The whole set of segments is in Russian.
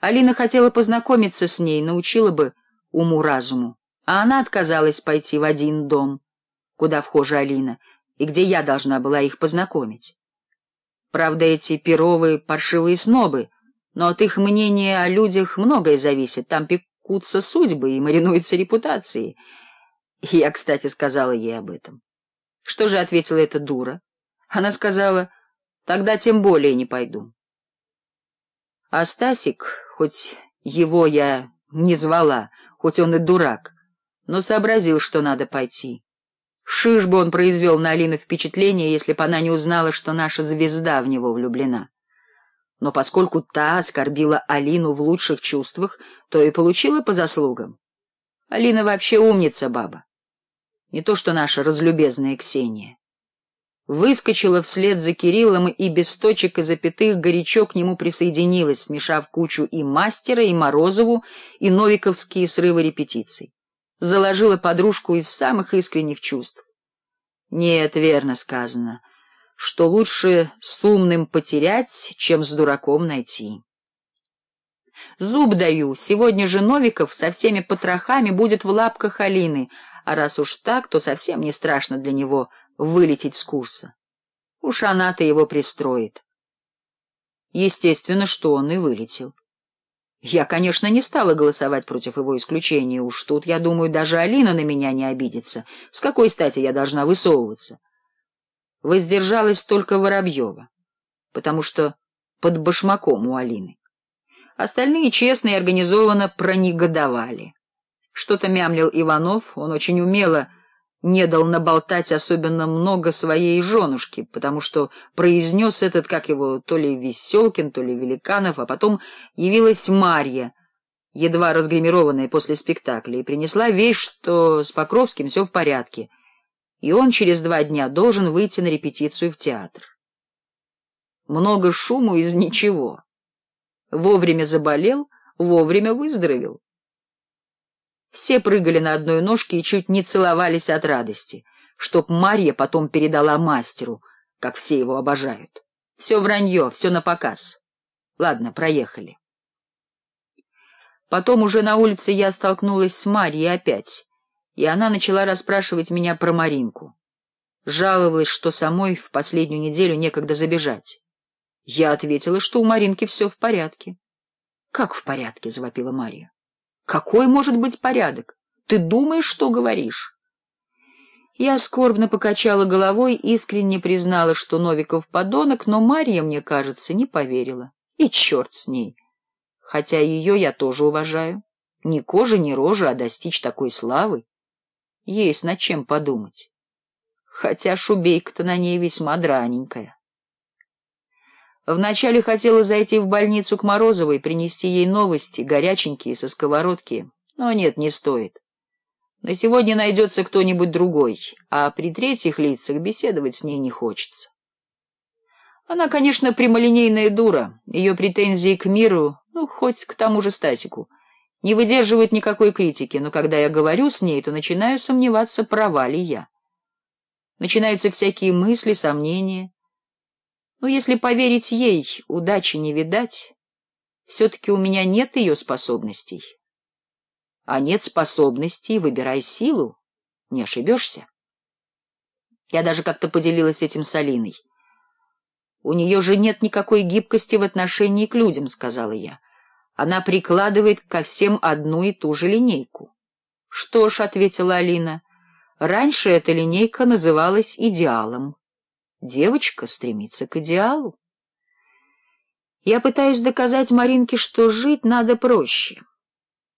Алина хотела познакомиться с ней, научила бы уму-разуму. А она отказалась пойти в один дом, куда вхожа Алина, и где я должна была их познакомить. Правда, эти перовые паршивые снобы, но от их мнения о людях многое зависит. Там пекутся судьбы и маринуются репутации. Я, кстати, сказала ей об этом. Что же ответила эта дура? Она сказала, тогда тем более не пойду. А Стасик, хоть его я не звала, хоть он и дурак, но сообразил, что надо пойти. Шиш бы он произвел на Алину впечатление, если бы она не узнала, что наша звезда в него влюблена. Но поскольку та оскорбила Алину в лучших чувствах, то и получила по заслугам. Алина вообще умница баба. Не то что наша разлюбезная Ксения выскочила вслед за Кириллом и без точек и запятых горячо к нему присоединилась, смешав кучу и мастера, и Морозову, и новиковские срывы репетиций. Заложила подружку из самых искренних чувств. Нет, верно сказано, что лучше с умным потерять, чем с дураком найти. Зуб даю, сегодня же Новиков со всеми потрохами будет в лапках Алины, а раз уж так, то совсем не страшно для него — вылететь с курса. Уж она-то его пристроит. Естественно, что он и вылетел. Я, конечно, не стала голосовать против его исключения. Уж тут, я думаю, даже Алина на меня не обидится. С какой стати я должна высовываться? Воздержалась только Воробьева, потому что под башмаком у Алины. Остальные честно и организованно пронегодовали. Что-то мямлил Иванов, он очень умело не дал наболтать особенно много своей женушке, потому что произнес этот, как его, то ли Веселкин, то ли Великанов, а потом явилась Марья, едва разгримированная после спектакля, и принесла вещь, что с Покровским все в порядке, и он через два дня должен выйти на репетицию в театр. Много шуму из ничего. Вовремя заболел, вовремя выздоровел. Все прыгали на одной ножке и чуть не целовались от радости, чтоб Марья потом передала мастеру, как все его обожают. Все вранье, все на показ. Ладно, проехали. Потом уже на улице я столкнулась с Марьей опять, и она начала расспрашивать меня про Маринку. Жаловалась, что самой в последнюю неделю некогда забежать. Я ответила, что у Маринки все в порядке. — Как в порядке? — завопила Марья. Какой может быть порядок? Ты думаешь, что говоришь? Я скорбно покачала головой, искренне признала, что Новиков подонок, но Марья, мне кажется, не поверила. И черт с ней. Хотя ее я тоже уважаю. Ни кожа, ни рожа, а достичь такой славы. Есть над чем подумать. Хотя шубейка-то на ней весьма драненькая. Вначале хотела зайти в больницу к Морозовой, принести ей новости, горяченькие, со сковородки. Но нет, не стоит. На сегодня найдется кто-нибудь другой, а при третьих лицах беседовать с ней не хочется. Она, конечно, прямолинейная дура, ее претензии к миру, ну, хоть к тому же Стасику, не выдерживают никакой критики, но когда я говорю с ней, то начинаю сомневаться, права ли я. Начинаются всякие мысли, сомнения. Но если поверить ей, удачи не видать. Все-таки у меня нет ее способностей. А нет способностей, выбирай силу. Не ошибешься. Я даже как-то поделилась этим с Алиной. У нее же нет никакой гибкости в отношении к людям, сказала я. Она прикладывает ко всем одну и ту же линейку. Что ж, ответила Алина, раньше эта линейка называлась идеалом. Девочка стремится к идеалу. Я пытаюсь доказать Маринке, что жить надо проще.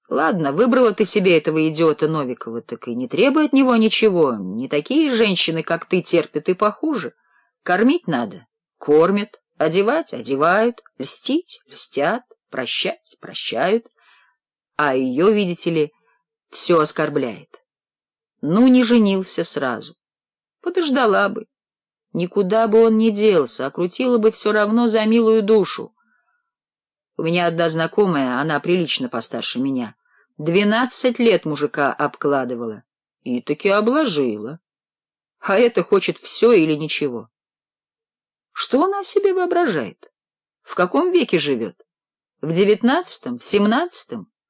Ладно, выбрала ты себе этого идиота Новикова, так и не требуй от него ничего. Не такие женщины, как ты, терпят и похуже. Кормить надо. Кормят. Одевать — одевают. Льстить — льстят. Прощать — прощают. А ее, видите ли, все оскорбляет. Ну, не женился сразу. Подождала бы. Никуда бы он ни делся, а окрутила бы все равно за милую душу. У меня одна знакомая, она прилично постарше меня, двенадцать лет мужика обкладывала и таки обложила. А это хочет все или ничего. Что она о себе воображает? В каком веке живет? В девятнадцатом, в семнадцатом?